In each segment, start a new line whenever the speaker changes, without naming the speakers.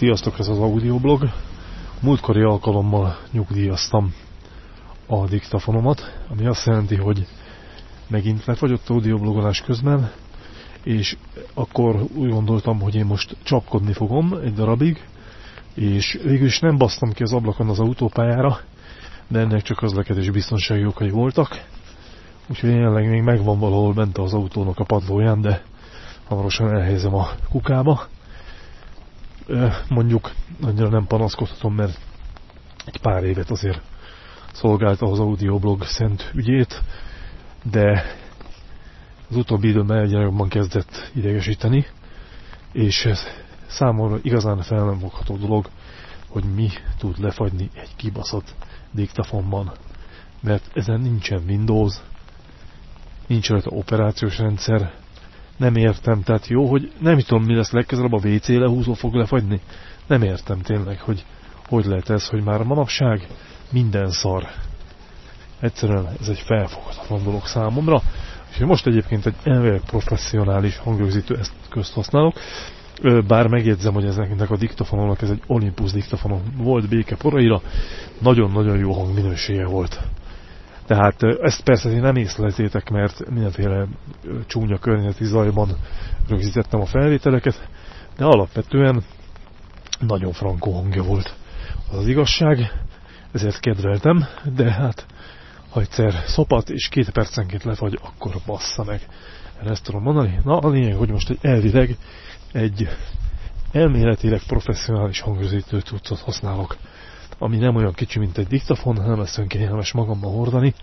Sziasztok, ez az audioblog. Múltkori alkalommal nyugdíjaztam a diktafonomat, ami azt jelenti, hogy megint lefagyott audioblogolás közben, és akkor úgy gondoltam, hogy én most csapkodni fogom egy darabig, és végül is nem basztam ki az ablakon az autópályára, de ennek csak közlekedési biztonsági okai voltak, úgyhogy jelenleg még megvan valahol bent az autónak a padlóján, de hamarosan elhelyezem a kukába mondjuk annyira nem panaszkodhatom, mert egy pár évet azért szolgálta az audioblog szent ügyét, de az utóbbi időben egyre jobban kezdett idegesíteni, és ez számomra igazán fel nem fogható dolog, hogy mi tud lefagyni egy kibaszott diktafonban. Mert ezen nincsen Windows, nincs rajta operációs rendszer, nem értem, tehát jó, hogy nem tudom, mi lesz legközelebb, a WC lehúzó fog lefagyni. Nem értem tényleg, hogy hogy lehet ez, hogy már manapság minden szar. Egyszerűen ez egy felfoghatatlan dolog számomra. És most egyébként egy elvileg professzionális hangrögzítő közt használok, bár megjegyzem, hogy ezeknek a diktafonoknak ez egy Olympus diktafonon volt béke poraira, nagyon-nagyon jó hangminősége volt. Tehát ezt persze én nem észleltétek, mert mindenféle csúnya környezeti zajban rögzítettem a felvételeket, de alapvetően nagyon frankó hangja volt az, az igazság, ezért kedveltem, de hát ha egyszer szopat és két percenként lefagy, akkor bassza meg. Ezt tudom mondani. Na, a lényeg, hogy most egy elvileg egy elméletileg professzionális hangozítő cuccot használok ami nem olyan kicsi, mint egy diktafon, nem lesz olyan kényelmes magammal hordani,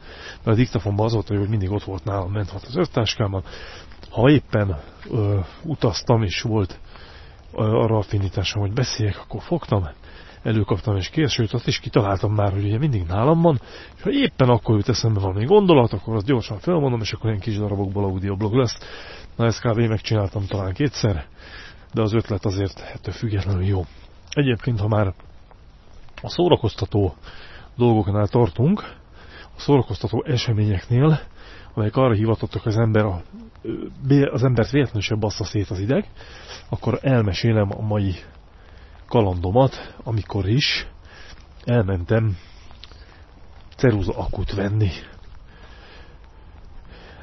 mert a diktafonban az volt, hogy mindig ott volt nálam, ment az össztáskában. Ha éppen ö, utaztam, és volt ö, arra affinitásom, hogy beszéljek, akkor fogtam, előkaptam és kész, sőt azt is kitaláltam már, hogy ugye mindig nálam van, és ha éppen akkor jut eszembe valami gondolat, akkor azt gyorsan felmondom, és akkor ilyen kis darabokból audioblog lesz. Na ezt kb. megcsináltam talán kétszer, de az ötlet azért ettől függetlenül jó. Egyébként, ha már a szórakoztató dolgoknál tartunk, a szórakoztató eseményeknél, amelyek arra hivatottak az ember a, az embert véletlenül sem bassza szét az ideg, akkor elmesélem a mai kalandomat, amikor is elmentem ceruza akut venni.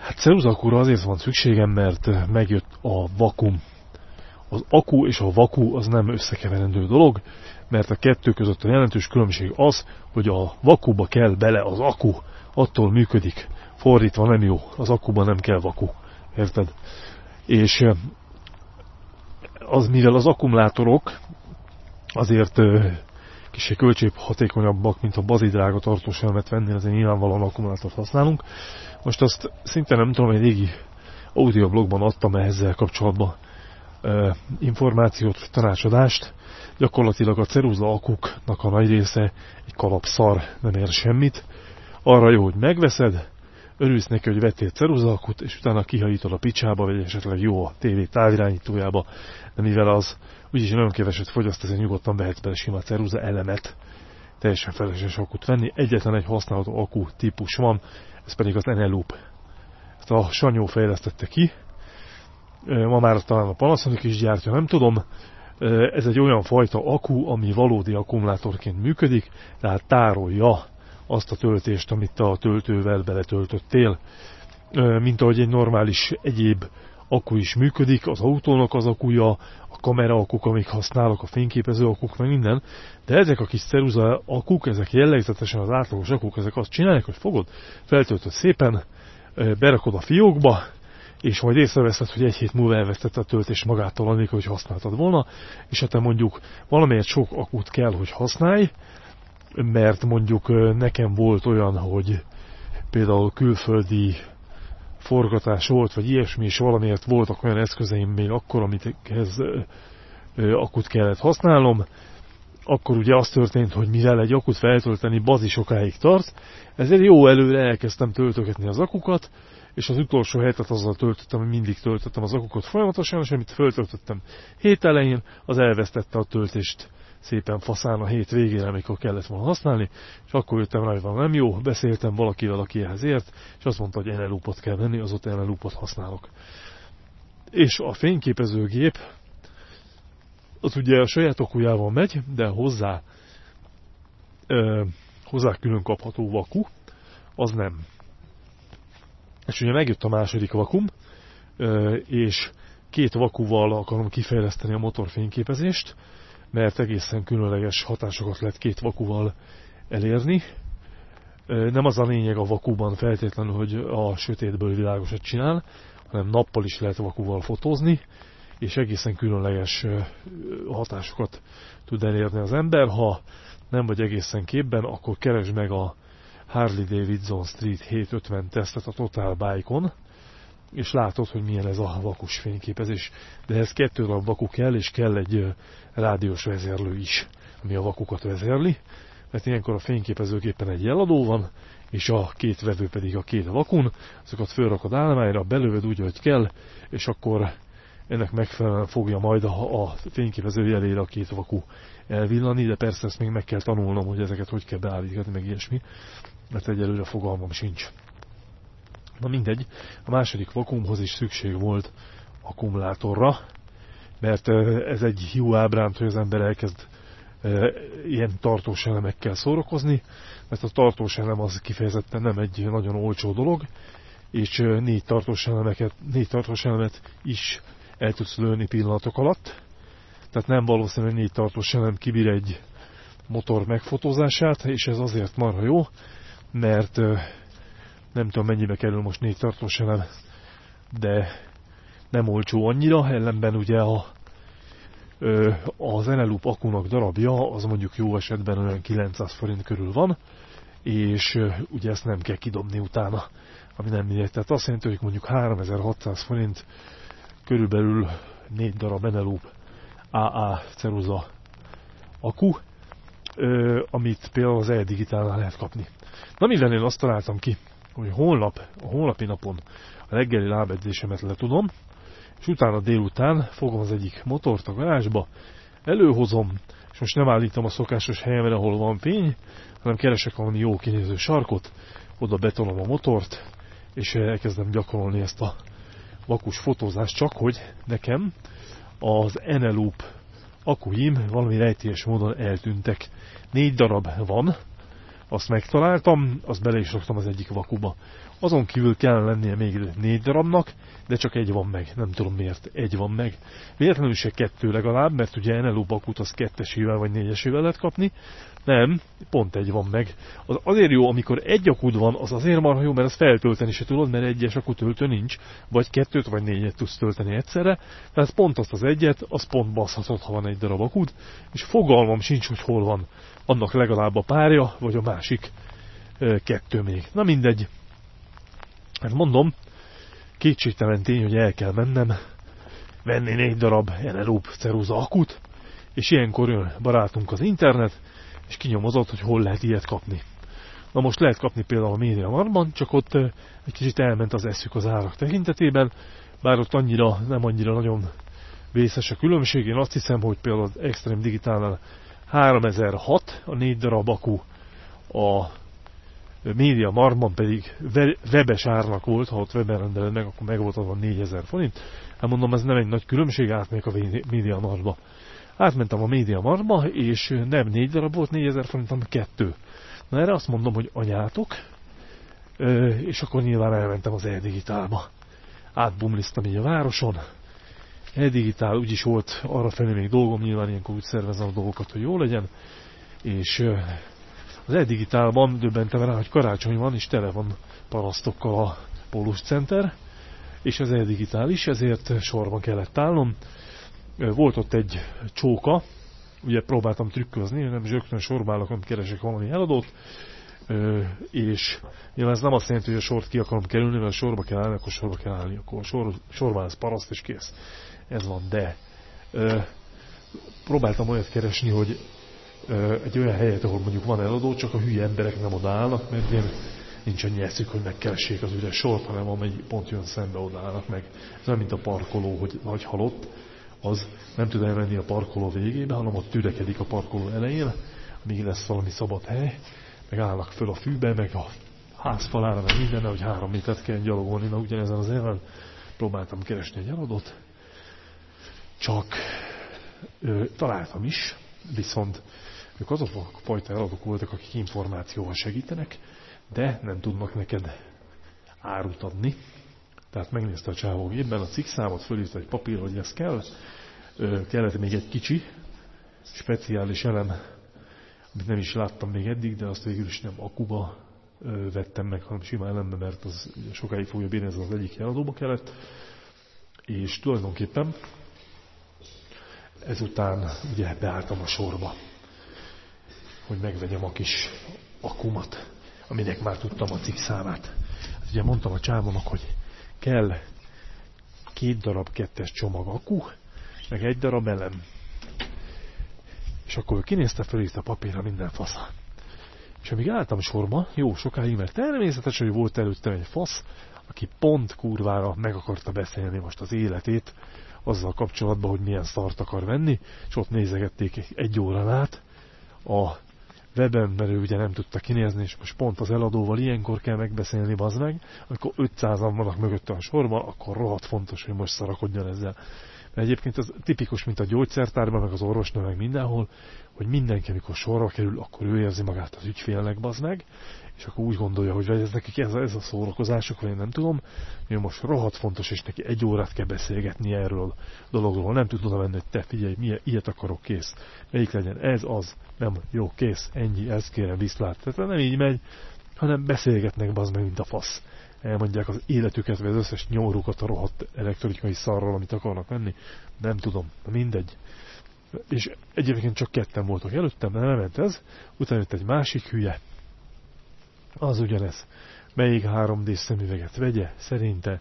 Hát ceruza akúra azért van szükségem, mert megjött a vakum. Az akú és a vaku az nem összekeverendő dolog, mert a kettő között a jelentős különbség az, hogy a vakuba kell bele az akku, attól működik. Fordítva nem jó, az akuba nem kell vaku. Érted? És az, mivel az akkumulátorok azért kicsit költség hatékonyabbak, mint a bazidrága tartós elmet venni, azért nyilvánvalóan akkumulátort használunk. Most azt szinte nem tudom, egy régi audioblogban adtam ezzel kapcsolatban információt, tanácsadást. Gyakorlatilag a ceruza akuknak a nagy része egy kalapszar, nem ér semmit. Arra jó, hogy megveszed, örülsz neki, hogy vettél ceruza akut, és utána kihajítod a picsába, vagy esetleg jó a tévé távirányítójába, de mivel az úgyis nagyon keveset fogyaszt, ezért nyugodtan vehetsz bele sima ceruza elemet, teljesen felesleges akut venni. Egyetlen egy használható akku típus van, ez pedig az Eneloop. Ezt a Sanyó fejlesztette ki, ma már talán a Panasonic is gyártja, nem tudom. Ez egy olyan fajta akku, ami valódi akkumulátorként működik, tehát tárolja azt a töltést, amit a töltővel beletöltöttél. Mint ahogy egy normális egyéb akku is működik, az autónak az akkuja, a kamera akuk, amik használok, a fényképező akuk, meg minden, de ezek a kis ceruza akuk, ezek jellegzetesen az átlagos akuk, ezek azt csinálják, hogy fogod, feltöltöd szépen, berakod a fiókba, és majd észreveszed, hogy egy hét múlva elvesztette a töltés magától, amikor hogy használtad volna, és hát te mondjuk valamelyet sok akut kell, hogy használj, mert mondjuk nekem volt olyan, hogy például külföldi forgatás volt, vagy ilyesmi, és valamiért voltak olyan eszközeim még akkor, amit ehhez akut kellett használnom, akkor ugye az történt, hogy mivel egy akut feltölteni bazi sokáig tart, ezért jó előre elkezdtem töltögetni az akukat, és az utolsó hetet azzal töltöttem, hogy mindig töltöttem az akukat folyamatosan, és amit föltöltöttem hét elején, az elvesztette a töltést szépen faszán a hét végére, amikor kellett volna használni, és akkor jöttem rá, hogy van nem jó, beszéltem valakivel, aki ehhez ért, és azt mondta, hogy NLU-pot kell venni, azóta NLU-pot használok. És a fényképezőgép az ugye a saját akujával megy, de hozzá, ö, hozzá külön kapható vaku, az nem. És ugye megjött a második vakum, és két vakuval akarom kifejleszteni a motorfényképezést, mert egészen különleges hatásokat lehet két vakuval elérni. Nem az a lényeg a vakuban feltétlenül, hogy a sötétből világosat csinál, hanem nappal is lehet vakuval fotózni, és egészen különleges hatásokat tud elérni az ember. Ha nem vagy egészen képben, akkor keresd meg a Harley Davidson Street 750 tesztet a Total Bike-on, és látod, hogy milyen ez a vakus fényképezés. De ez kettő darab vaku kell, és kell egy rádiós vezérlő is, ami a vakukat vezérli, mert ilyenkor a fényképezőképpen egy jeladó van, és a két vevő pedig a két vakun, azokat fölrakod állományra, belövöd úgy, hogy kell, és akkor ennek megfelelően fogja majd a, a fényképező jelére a két vaku elvillani, de persze ezt még meg kell tanulnom, hogy ezeket hogy kell beállítani, meg ilyesmi, mert egyelőre fogalmam sincs. Na mindegy, a második vakumhoz is szükség volt akkumulátorra, mert ez egy jó ábránt, hogy az ember elkezd ilyen tartós elemekkel szórakozni, mert a tartós elem az kifejezetten nem egy nagyon olcsó dolog, és négy tartós, elemeket, négy tartós elemet is el tudsz lőni pillanatok alatt. Tehát nem valószínű, hogy négy tartós elem kibír egy motor megfotózását, és ez azért marha jó, mert nem tudom mennyibe kerül most négy tartós elem, de nem olcsó annyira, ellenben ugye a, az Eneloop akunak darabja az mondjuk jó esetben olyan 900 forint körül van, és ugye ezt nem kell kidobni utána, ami nem mindegy. Tehát azt jelenti, hogy mondjuk 3600 forint körülbelül 4 darab Eneloop AA ceruza akku, amit például az e-digitálnál lehet kapni. Na mivel én azt találtam ki, hogy holnap, a holnapi napon a reggeli lábedzésemet letudom, és utána délután fogom az egyik motort a garázsba, előhozom, és most nem állítom a szokásos helyemre, ahol van fény, hanem keresek valami jó kinéző sarkot, oda betolom a motort, és elkezdem gyakorolni ezt a vakus fotózást, csak hogy nekem az Eneloop akuim valami rejtélyes módon eltűntek. Négy darab van, azt megtaláltam, azt bele is raktam az egyik vakuba. Azon kívül kell lennie még négy darabnak, de csak egy van meg, nem tudom miért, egy van meg. Véletlenül se kettő legalább, mert ugye NLO bakut az kettesével vagy négyesével lehet kapni, nem, pont egy van meg. Az azért jó, amikor egy akud van, az azért marha jó, mert az feltölteni se tudod, mert egyes akutöltő nincs, vagy kettőt vagy négyet tudsz tölteni egyszerre, tehát pont azt az egyet, az pont baszhatod, ha van egy darab akud, és fogalmam sincs, hogy hol van annak legalább a párja, vagy a másik kettő még. Na mindegy. Hát mondom, kétségtelen tény, hogy el kell mennem, venni négy darab Eneloop ceruza akut, és ilyenkor jön barátunk az internet, és kinyomozott, hogy hol lehet ilyet kapni. Na most lehet kapni például a Média Marban, csak ott egy kicsit elment az eszük az árak tekintetében, bár ott annyira, nem annyira nagyon vészes a különbség. Én azt hiszem, hogy például az Extreme Digitálnál 3006 a négy darab akku, a Média Marban pedig webes árnak volt, ha ott webben rendeled meg, akkor meg volt adva 4000 forint. Hát mondom, ez nem egy nagy különbség, átmegyek a Média Marba. Átmentem a Média Marba, és nem négy darab volt 4000 forint, hanem kettő. Na erre azt mondom, hogy anyátok, és akkor nyilván elmentem az e-digitálba. Átbumliztam így a városon, e-digitál, úgyis volt arra felé még dolgom, nyilván ilyenkor úgy szervezem a dolgokat, hogy jó legyen, és az e-digitálban döbbentem rá, hogy karácsony van, és tele van parasztokkal a Pólus Center, és az e-digitál is, ezért sorban kellett állnom. Volt ott egy csóka, ugye próbáltam trükközni, nem zsögtön sorba állok, amikor keresek valami eladót, és nyilván ez nem azt jelenti, hogy a sort ki akarom kerülni, mert a sorba kell állni, akkor sorba kell állni, akkor sor, sorban lesz paraszt, és kész. Ez van, de próbáltam olyat keresni, hogy egy olyan helyet, ahol mondjuk van eladó, csak a hülye emberek nem odaállnak, mert én nincs annyi eszük, hogy megkeressék az üres sort, hanem amely pont jön szembe odaállnak meg. Ez nem mint a parkoló, hogy nagy halott, az nem tud elmenni a parkoló végébe, hanem ott türekedik a parkoló elején, míg lesz valami szabad hely, meg állnak föl a fűbe, meg a ház falára, meg minden, hogy három métert kell gyalogolni, na ugyanezen az éven próbáltam keresni egy eladót, csak ö, találtam is, viszont ők azok a fajta eladók voltak, akik információval segítenek, de nem tudnak neked árut adni. Tehát megnézte a csávó gépben a cikkszámot, fölírta egy papír, hogy ez kell. Ö, kellett még egy kicsi, speciális elem, amit nem is láttam még eddig, de azt végül is nem akuba ö, vettem meg, hanem sima elembe, mert az sokáig fogja bírni, ez az egyik eladóba kellett. És tulajdonképpen ezután ugye beálltam a sorba, hogy megvegyem a kis akumat, aminek már tudtam a cikk számát. Hát ugye mondtam a csávónak, hogy kell két darab kettes csomag akku, meg egy darab elem. És akkor ő kinézte, a papírra minden fasza. És amíg álltam sorba, jó sokáig, mert természetesen, hogy volt előttem egy fasz, aki pont kurvára meg akarta beszélni most az életét, azzal kapcsolatban, hogy milyen szart akar venni, és ott nézegették egy órán át a weben, mert ő ugye nem tudta kinézni, és most pont az eladóval ilyenkor kell megbeszélni, bazd meg, amikor 500-an vannak mögötte a sorban, akkor rohadt fontos, hogy most szarakodjon ezzel. Mert egyébként ez tipikus, mint a gyógyszertárban, meg az orvosnál, meg mindenhol, hogy mindenki, amikor sorra kerül, akkor ő érzi magát az ügyfélnek, bazd meg, és akkor úgy gondolja, hogy ez nekik ez a, ez a szórakozások, vagy én nem tudom, hogy most rohadt fontos, és neki egy órát kell beszélgetni erről a dologról. Nem tud oda menni, hogy te figyelj, milyen, ilyet akarok, kész. Melyik legyen? Ez az. Nem, jó, kész, ennyi, ez kérem, viszlát. Tehát nem így megy, hanem beszélgetnek bazd meg, mint a fasz. Elmondják az életüket, vagy az összes nyomrukat a rohadt elektronikai szarról, amit akarnak venni. Nem tudom, mindegy. És egyébként csak ketten voltak előttem, de nem ment ez. Utána jött egy másik hülye, az ugyanez. Melyik 3D szemüveget vegye, szerinte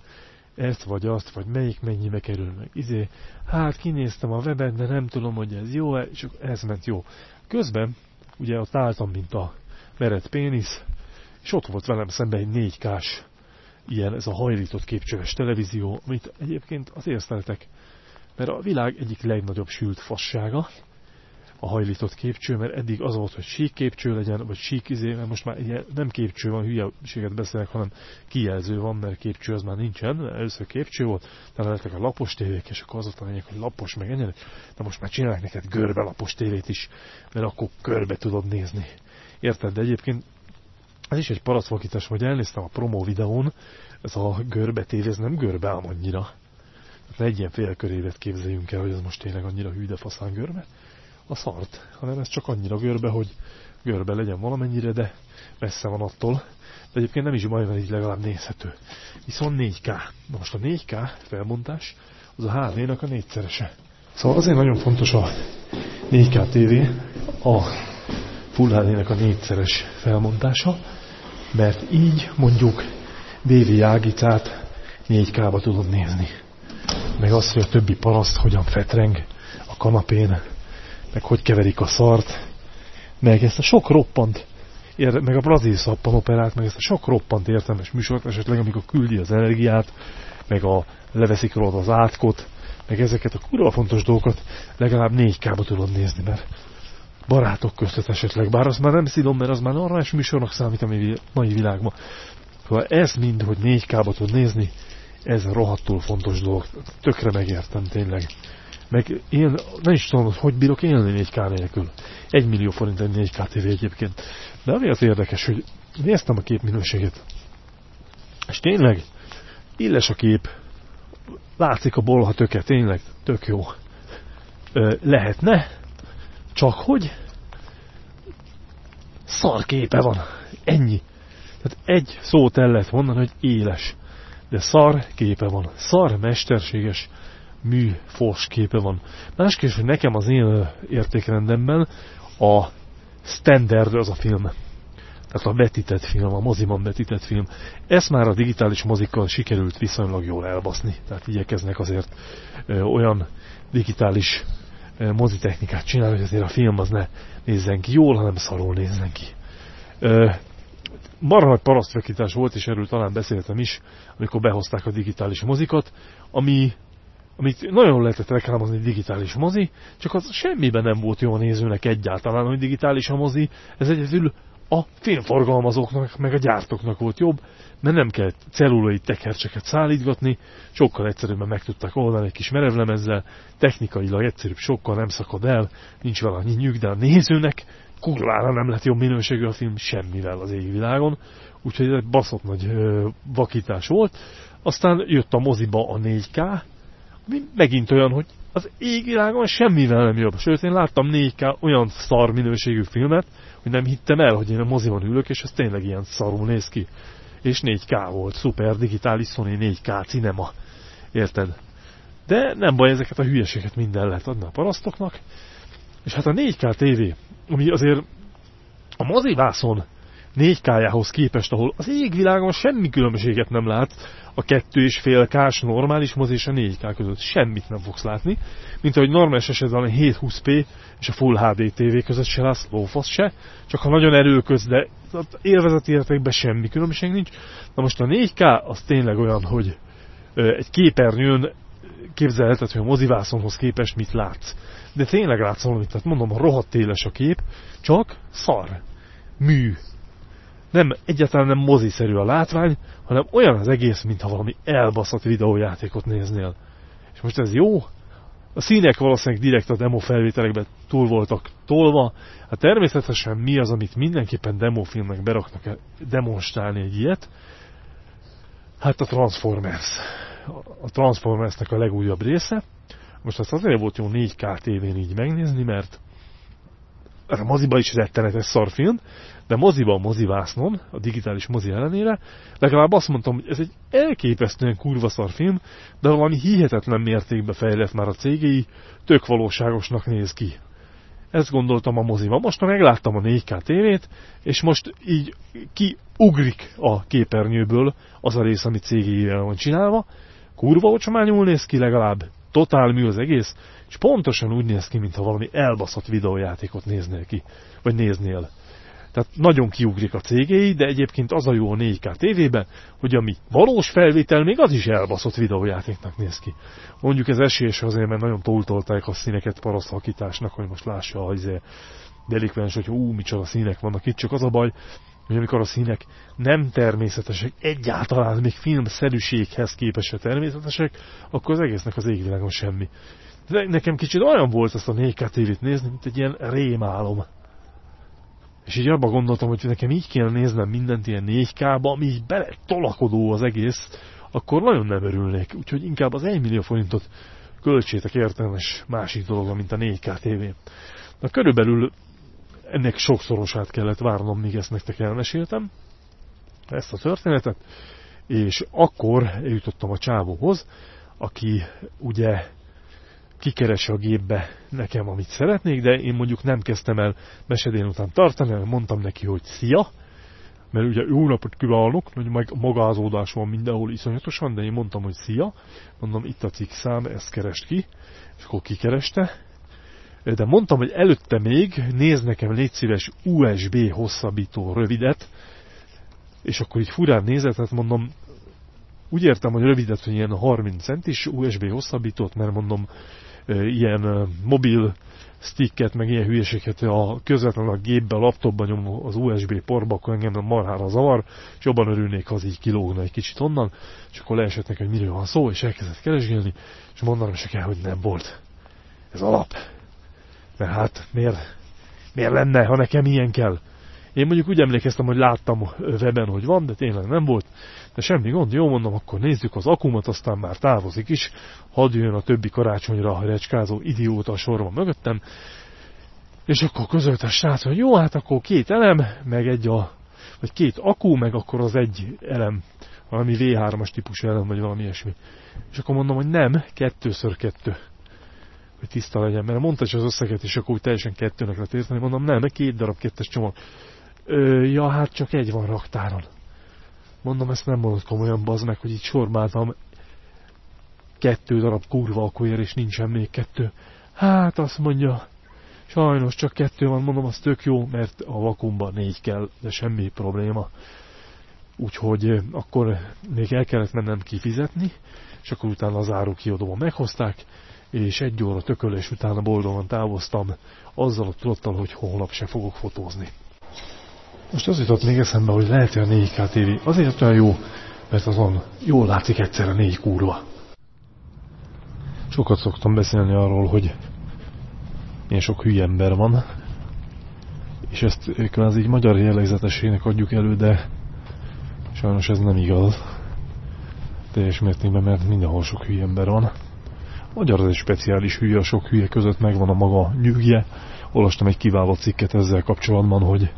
ezt vagy azt, vagy melyik mennyibe kerül meg. Izé, hát kinéztem a weben, de nem tudom, hogy ez jó-e, és ez ment jó. Közben, ugye ott álltam, mint a meret pénisz, és ott volt velem szemben egy 4K-s ilyen, ez a hajlított képcsöves televízió, amit egyébként azért szeretek, mert a világ egyik legnagyobb sült fassága, a hajlított képcső, mert eddig az volt, hogy sík képcső legyen, vagy sík izé, mert most már ilyen, nem képcső van, hülyeséget beszélek, hanem kijelző van, mert képcső az már nincsen, először képcső volt, de lettek a lapos tévék, és akkor az ott a lényeg, hogy lapos meg ennyi, de most már csinálják neked görbe lapos tévét is, mert akkor körbe tudod nézni. Érted? De egyébként ez is egy parasztvakítás, hogy elnéztem a promó videón, ez a görbe tévé, ez nem görbe ám annyira. Hát ne egy ilyen félkörévet képzeljünk el, hogy ez most tényleg annyira hű, de faszán görbe a szart, hanem ez csak annyira görbe, hogy görbe legyen valamennyire, de messze van attól. De egyébként nem is baj, mert így legalább nézhető. Viszont 4K. Na most a 4K felbontás az a HD-nak a négyszerese. Szóval azért nagyon fontos a 4K TV, a Full HD-nek a négyszeres felmontása, mert így mondjuk BV Jágicát 4K-ba tudod nézni. Meg azt, hogy a többi paraszt hogyan fetreng a kanapén, meg hogy keverik a szart, meg ezt a sok roppant, meg a brazil szappanoperát, meg ezt a sok roppant értelmes műsort, esetleg amikor küldi az energiát, meg a leveszik rólad az átkot, meg ezeket a kurva fontos dolgokat legalább 4K-ba tudod nézni, mert barátok között esetleg, bár az már nem szidom, mert az már normális műsornak számít a mai világban. Szóval ez mind, hogy 4K-ba tud nézni, ez rohadtul fontos dolog. Tökre megértem tényleg. Meg én nem is tudom, hogy bírok élni 4K nélkül. Egy millió forint egy 4K TV egyébként. De ami az érdekes, hogy néztem a képminőséget. És tényleg, illes a kép. Látszik a bolha töke, tényleg, tök jó. Ö, lehetne, csak hogy szar képe van. Ennyi. Tehát egy szót el lehet mondani, hogy éles. De szar képe van. Szar mesterséges mű fos képe van. Másképp, hogy nekem az én értékrendemben a standard az a film. Tehát a vetített film, a moziban vetített film. Ezt már a digitális mozikkal sikerült viszonylag jól elbaszni. Tehát igyekeznek azért ö, olyan digitális mozitechnikát csinálni, hogy azért a film az ne nézzen ki jól, hanem szarul nézzen ki. Marha nagy parasztvekítás volt, és erről talán beszéltem is, amikor behozták a digitális mozikat, ami amit nagyon lehetett reklámozni digitális mozi, csak az semmiben nem volt jó a nézőnek egyáltalán, hogy digitális a mozi, ez egyedül a filmforgalmazóknak, meg a gyártóknak volt jobb, mert nem kell cellulai tekercseket szállítgatni, sokkal egyszerűbben meg tudták oldani egy kis merevlemezzel, technikailag egyszerűbb, sokkal nem szakad el, nincs vele annyi nyűg, de a nézőnek kurvára nem lett jobb minőségű a film semmivel az égvilágon, úgyhogy ez egy baszott nagy ö, vakítás volt. Aztán jött a moziba a 4K, ami megint olyan, hogy az égvilágon semmivel nem jobb. Sőt, én láttam 4K olyan szar minőségű filmet, hogy nem hittem el, hogy én a moziban ülök, és ez tényleg ilyen szarul néz ki. És 4K volt, szuper, digitális Sony 4K cinema. Érted? De nem baj, ezeket a hülyeséget minden lehet adni a parasztoknak. És hát a 4K TV, ami azért a mozivászon 4K-jához képest, ahol az égvilágon semmi különbséget nem lát a kettő és fél kás normális mozi és a 4K között. Semmit nem fogsz látni, mint ahogy normális esetben a 720p és a Full HD TV között se látsz lófasz se, csak ha nagyon erőköz, de élvezeti értékben semmi különbség nincs. Na most a 4K az tényleg olyan, hogy egy képernyőn képzelheted, hogy a mozivászonhoz képest mit látsz. De tényleg látsz valamit, tehát mondom, a rohadt éles a kép, csak szar, mű, nem, egyáltalán nem moziszerű a látvány, hanem olyan az egész, mintha valami elbaszott videójátékot néznél. És most ez jó? A színek valószínűleg direkt a demo felvételekben túl voltak tolva. Hát természetesen mi az, amit mindenképpen demofilmnek beraknak demonstrálni egy ilyet? Hát a Transformers. A Transformersnek a legújabb része. Most azt azért volt jó 4K tévén így megnézni, mert a moziba is rettenetes szarfilm, de moziban mozivásznom, a digitális mozi ellenére, legalább azt mondtam, hogy ez egy elképesztően kurva szarfilm, de valami hihetetlen mértékben fejlett már a cégei, tök valóságosnak néz ki. Ezt gondoltam a moziban. Most megláttam a 4K tévét, és most így kiugrik a képernyőből az a rész, ami cégével van csinálva. Kurva ocsományul néz ki legalább, totál mű az egész, és pontosan úgy néz ki, mintha valami elbaszott videójátékot néznél ki, vagy néznél. Tehát nagyon kiugrik a cégéi, de egyébként az a jó a 4K tévében, hogy ami valós felvétel, még az is elbaszott videójátéknak néz ki. Mondjuk ez esélyes azért, mert nagyon túltolták a színeket paraszthakításnak, hogy most lássa a izé, delikvens, hogy ú, micsoda színek vannak itt, csak az a baj, hogy amikor a színek nem természetesek, egyáltalán még filmszerűséghez képest természetesek, akkor az egésznek az égvilágon semmi. De nekem kicsit olyan volt ezt a 4K tévét nézni, mint egy ilyen rémálom. És így abba gondoltam, hogy nekem így kéne néznem mindent ilyen 4K-ba, ami így bele tolakodó az egész, akkor nagyon nem örülnék. Úgyhogy inkább az 1 millió forintot költsétek értelmes másik dologra, mint a 4K TV. Na körülbelül ennek sokszorosát kellett várnom, míg ezt nektek elmeséltem, ezt a történetet, és akkor eljutottam a csávóhoz, aki ugye kikeresse a gépbe nekem, amit szeretnék, de én mondjuk nem kezdtem el mesedén után tartani, hanem mondtam neki, hogy szia, mert ugye jó napot kívánok, hogy meg magázódás van mindenhol iszonyatosan, de én mondtam, hogy szia, mondom, itt a cikk szám, ezt kerest ki, és akkor kikereste, de mondtam, hogy előtte még nézd nekem légy szíves USB hosszabbító rövidet, és akkor így furán nézett, hát mondom, úgy értem, hogy rövidet, hogy ilyen 30 centis USB hosszabbítót, mert mondom, ilyen mobil sticket, meg ilyen hülyeséget a közvetlenül a gépbe, a laptopba nyom az USB porba, akkor engem marhára zavar, és jobban örülnék, ha az így kilógna egy kicsit onnan, és akkor leesett neki, hogy miről van szó, és elkezdett keresgélni, és mondanom se kell, hogy nem volt. Ez alap. Mert hát miért, miért lenne, ha nekem ilyen kell? Én mondjuk úgy emlékeztem, hogy láttam weben, hogy van, de tényleg nem volt. De semmi gond, jó mondom, akkor nézzük az akumat, aztán már távozik is. Hadd jön a többi karácsonyra a recskázó idióta a sorban mögöttem. És akkor közölt a srác, hogy jó, hát akkor két elem, meg egy a, vagy két akú, meg akkor az egy elem, valami V3-as típusú elem, vagy valami ilyesmi. És akkor mondom, hogy nem, kettőször kettő hogy tiszta legyen, mert mondta is az összeget, és akkor úgy teljesen kettőnek lehet érteni, mondom, nem, két darab kettes csomag. Ö, ja, hát csak egy van raktáron. Mondom, ezt nem mondod komolyan, bazd meg, hogy itt sormáltam kettő darab kurva akóér, és nincsen még kettő. Hát azt mondja, sajnos csak kettő van, mondom, az tök jó, mert a vakumban négy kell, de semmi probléma. Úgyhogy akkor még el kellett mennem kifizetni, és akkor utána az árukiadóban meghozták, és egy óra tökölés utána boldogan távoztam, azzal a tudattal, hogy holnap se fogok fotózni. Most az jutott még eszembe, hogy lehet, hogy a 4K TV azért olyan jó, mert azon jól látszik egyszerre négy kurva. Sokat szoktam beszélni arról, hogy milyen sok hülye ember van, és ezt kvázi így magyar jellegzetességnek adjuk elő, de sajnos ez nem igaz. Teljes mértékben, mert mindenhol sok hülye ember van. Magyar az egy speciális hülye, a sok hülye között megvan a maga nyűgje. Olvastam egy kiváló cikket ezzel kapcsolatban, hogy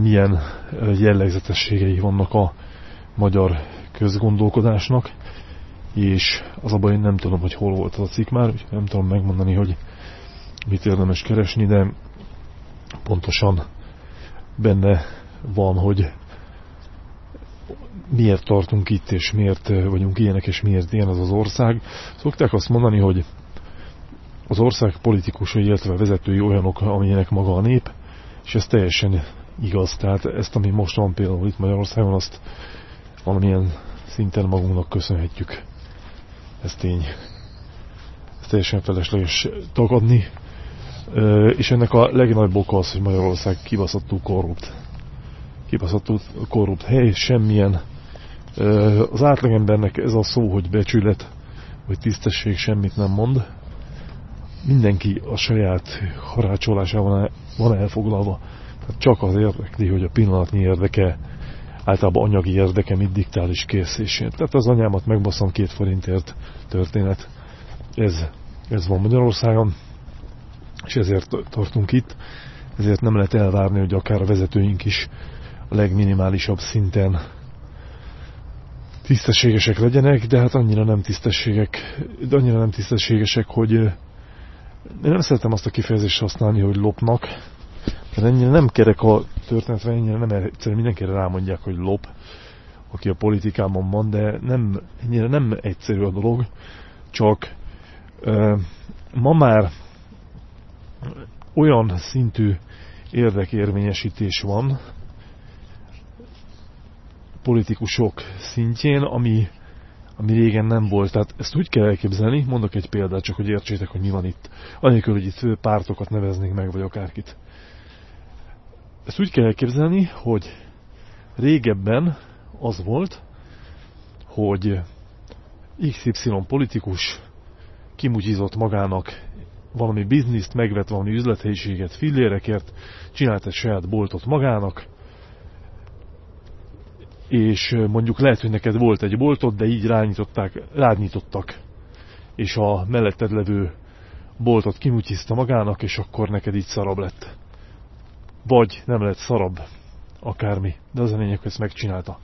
milyen jellegzetességei vannak a magyar közgondolkodásnak, és az a baj, nem tudom, hogy hol volt az a cikk már, nem tudom megmondani, hogy mit érdemes keresni, de pontosan benne van, hogy miért tartunk itt, és miért vagyunk ilyenek, és miért ilyen az az ország. Szokták azt mondani, hogy az ország politikusai, illetve vezetői olyanok, amilyenek maga a nép, és ez teljesen igaz. Tehát ezt, ami most van például itt Magyarországon, azt valamilyen szinten magunknak köszönhetjük. Ez tény. Ez teljesen felesleges tagadni. És ennek a legnagyobb oka az, hogy Magyarország kibaszottul korrupt. Kibaszottul korrupt hely, semmilyen. Az átlagembernek ez a szó, hogy becsület, vagy tisztesség semmit nem mond. Mindenki a saját harácsolásával van elfoglalva. Tehát csak az érdekli, hogy a pillanatnyi érdeke, általában anyagi érdeke mit diktál is kész. És tehát az anyámat megbaszom két forintért történet. Ez, ez van Magyarországon, és ezért tartunk itt. Ezért nem lehet elvárni, hogy akár a vezetőink is a legminimálisabb szinten tisztességesek legyenek, de hát annyira nem tisztességek, de annyira nem tisztességesek, hogy én nem szeretem azt a kifejezést használni, hogy lopnak, mert ennyire nem kerek a történetre, ennyire nem egyszerűen mindenkire rámondják, hogy lop, aki a politikában van, de nem, ennyire nem egyszerű a dolog, csak ö, ma már olyan szintű érdekérvényesítés van politikusok szintjén, ami, ami régen nem volt. Tehát ezt úgy kell elképzelni, mondok egy példát, csak hogy értsétek, hogy mi van itt. Anélkül, hogy itt pártokat neveznék meg, vagy akárkit. Ezt úgy kell elképzelni, hogy régebben az volt, hogy XY politikus kimutyizott magának valami bizniszt, megvett valami üzlethelyiséget fillérekért, csinált egy saját boltot magának, és mondjuk lehet, hogy neked volt egy boltod, de így rányították, rányítottak, és a melletted levő boltot kimutyizta magának, és akkor neked így szarabb lett. Vagy nem lett szarabb, akármi, de az a lényeg, hogy ezt megcsinálta.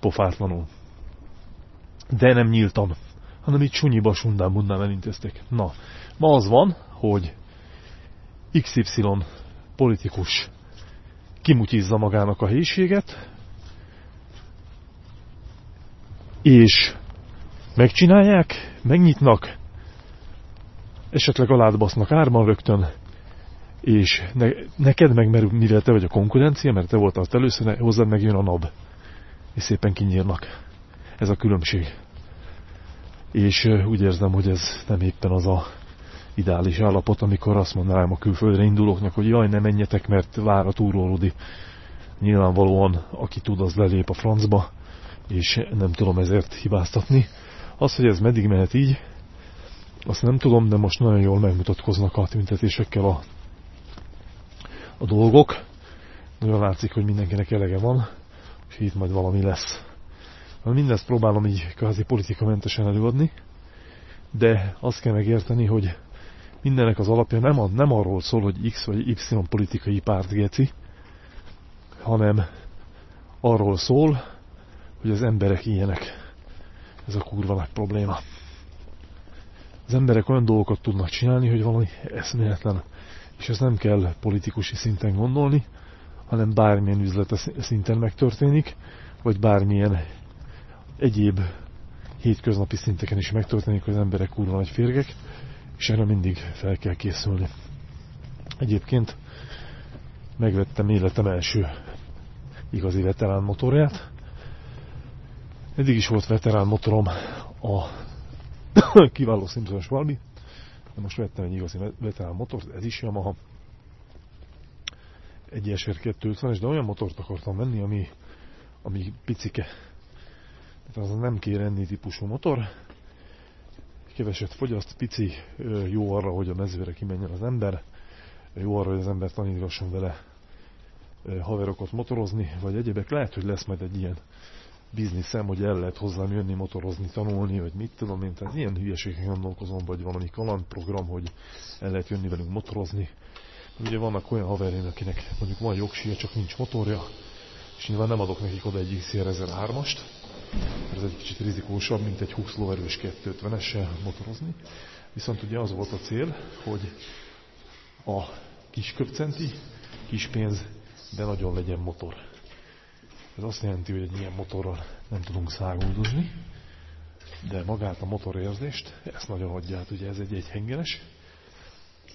Pofátlanul. De nem nyíltan, hanem így sunyiba, sundán, bundán elintézték. Na, ma az van, hogy XY politikus kimutyizza magának a helyiséget, és megcsinálják, megnyitnak, esetleg alád basznak árban rögtön, és ne, neked meg, mert mivel te vagy a konkurencia, mert te voltál az először, hozzád megjön a nab, és szépen kinyírnak. Ez a különbség. És úgy érzem, hogy ez nem éppen az a ideális állapot, amikor azt mondanám a külföldre indulóknak, hogy jaj, ne menjetek, mert vár a túrólódi. Nyilvánvalóan, aki tud, az lelép a francba, és nem tudom ezért hibáztatni. Az, hogy ez meddig mehet így, azt nem tudom, de most nagyon jól megmutatkoznak a tüntetésekkel a, a dolgok. Nagyon látszik, hogy mindenkinek elege van, és itt majd valami lesz. Mindezt próbálom így kvázi politikamentesen előadni, de azt kell megérteni, hogy mindennek az alapja nem, a, nem arról szól, hogy X vagy Y politikai párt geci, hanem arról szól, hogy az emberek ilyenek. Ez a kurva nagy probléma. Az emberek olyan dolgokat tudnak csinálni, hogy valami eszméletlen. És ez nem kell politikusi szinten gondolni, hanem bármilyen üzlete szinten megtörténik, vagy bármilyen egyéb hétköznapi szinteken is megtörténik, hogy az emberek kurva nagy férgek, és erre mindig fel kell készülni. Egyébként megvettem életem első igazi veterán motorját. Eddig is volt veterán motorom a kiváló Simpsons valami, de most vettem egy igazi veterán motort, ez is Yamaha. egy SR 250-es, de olyan motort akartam venni, ami, ami picike. Tehát az nem kér enni típusú motor, keveset fogyaszt, pici, jó arra, hogy a mezőre kimenjen az ember, jó arra, hogy az ember tanítgasson vele haverokat motorozni, vagy egyébek. Lehet, hogy lesz majd egy ilyen bizniszem, hogy el lehet hozzám jönni, motorozni, tanulni, vagy mit tudom én. Tehát ilyen hülyeségen gondolkozom, vagy valami kalandprogram, hogy el lehet jönni velünk motorozni. Ugye vannak olyan haverén, akinek mondjuk van jogsia, csak nincs motorja, és nyilván nem adok nekik oda egy XR 1003-ast, ez egy kicsit rizikósabb, mint egy 20 lóerős 250-essel motorozni. Viszont ugye az volt a cél, hogy a kis köpcenti, kis pénz, de nagyon legyen motor. Ez azt jelenti, hogy egy ilyen motorral nem tudunk száguldozni, de magát a motorérzést, ezt nagyon adja át, ugye ez egy egyhengeres,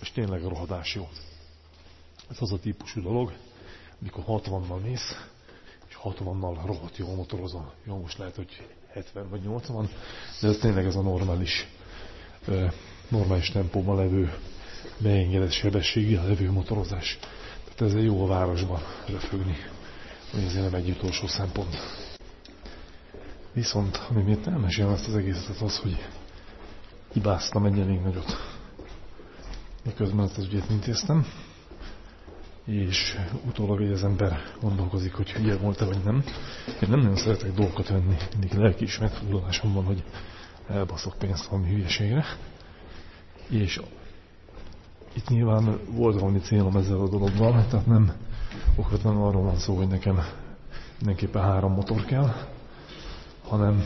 és tényleg a rohadás jó. Ez az a típusú dolog, amikor 60-nal mész, 60-nal rohadt jól motorozom. Jó, most lehet, hogy 70 vagy 80, de ez tényleg ez a normális, normális tempóban levő, beengedett sebességgel levő motorozás. Tehát ez egy jó a városban lefüggni, ezért nem egy utolsó szempont. Viszont, ami miért elmesélem ezt az egészet, az, hogy hibáztam egy elég nagyot. Miközben ezt az ügyet intéztem, és utólag egy az ember gondolkozik, hogy hülye volt-e vagy nem. Én nem nagyon szeretek dolgokat venni, mindig lelki is megfordulásom van, hogy elbaszok pénzt valami hülyeségre. És itt nyilván volt valami célom ezzel a dologgal, tehát nem okvetlenül arról van szó, hogy nekem mindenképpen három motor kell, hanem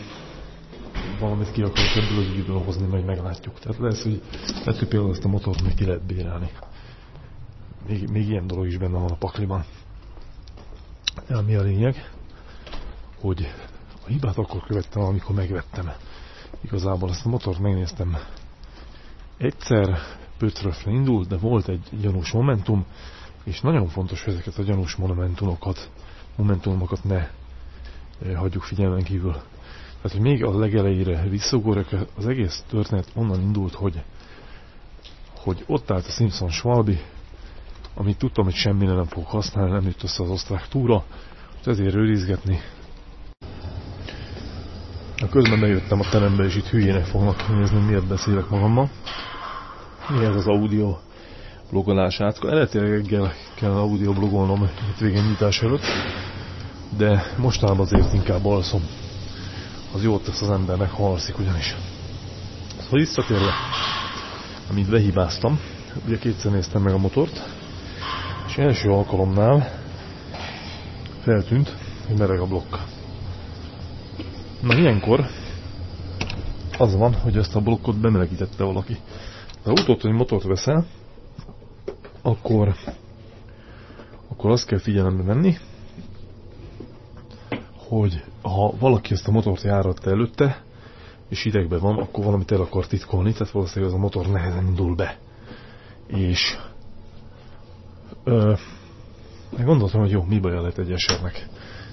valamit ki akarok ebből az ügyből hozni, majd meglátjuk. Tehát lesz, hogy ettől például ezt a motort még ki lehet bérelni még, még ilyen dolog is benne van a pakliban. De mi a lényeg, hogy a hibát akkor követtem, amikor megvettem. Igazából ezt a motort megnéztem egyszer, pötröfre indult, de volt egy gyanús momentum, és nagyon fontos, hogy ezeket a gyanús momentumokat, momentumokat ne eh, hagyjuk figyelmen kívül. Tehát, hogy még a legelejére visszagorjak, az egész történet onnan indult, hogy, hogy ott állt a Simpson Schwalbi, amit tudtam, hogy semmire nem fog használni, nem jött össze az osztrák túra, ezért őrizgetni. A közben bejöttem a terembe, és itt hülyének fognak nézni, miért beszélek magammal. Mi ez az audio blogolás át? Eredetileg reggel kell audio blogolnom itt végén nyitás előtt, de mostanában azért inkább alszom. Az jót tesz az embernek, ha alszik ugyanis. Szóval visszatérve, amit behibáztam, ugye kétszer néztem meg a motort, és első alkalomnál feltűnt, hogy mereg a blokk. Na ilyenkor az van, hogy ezt a blokkot bemelegítette valaki. Ha tudod, hogy motort veszel, akkor, akkor azt kell figyelembe venni, hogy ha valaki ezt a motort járatta előtte, és idegben van, akkor valamit el akar titkolni, tehát valószínűleg az a motor nehezen indul be. És Ö, gondoltam, hogy jó, mi baj lehet egy esernek.